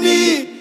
me.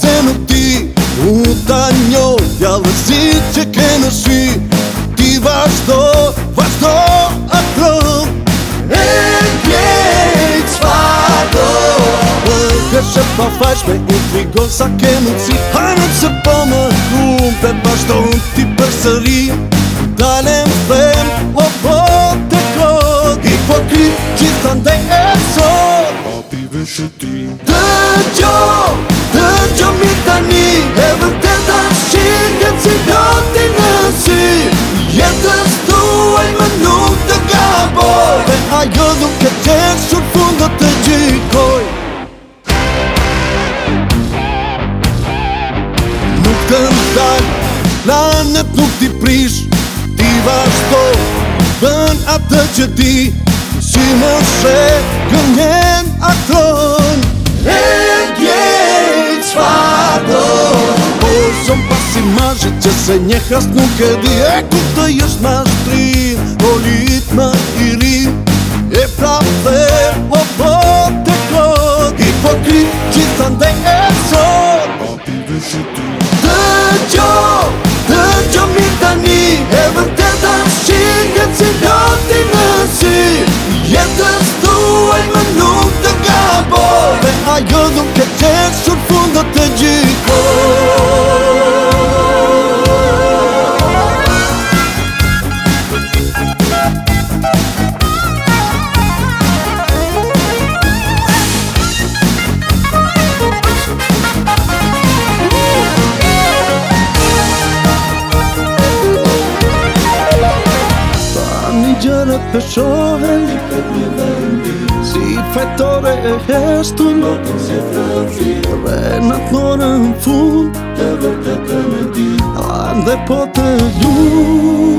se nuk ti U ta Ja Fjallësi që ke në shi Ti vazhdo Vazhdo atro E kjejt Sfardo Kërshë pa fajshme U frigo sa ke në si Hanët se po më kum Pe vazhdo në ti sëri Dalem fem O po të kod I po kri që të ndaj e sot Pa pi vëshë ti Të gjoh Kësë të fundët të gjikoj Nuk të ndalë Lanët nuk ti prish Ti vazhdo Bën atë që ti Si më shre Këngjen akon E gjej Qfarë do Por shumë pasimashit Që se një hast nuk e di E ku të jesh mashtri Santander. gjërët të shohen Një këtë një vendi Si fajtore e heshtu Në të si franzi Dhe në florën fund Të vërtetën e di Andë dhe po të ljumë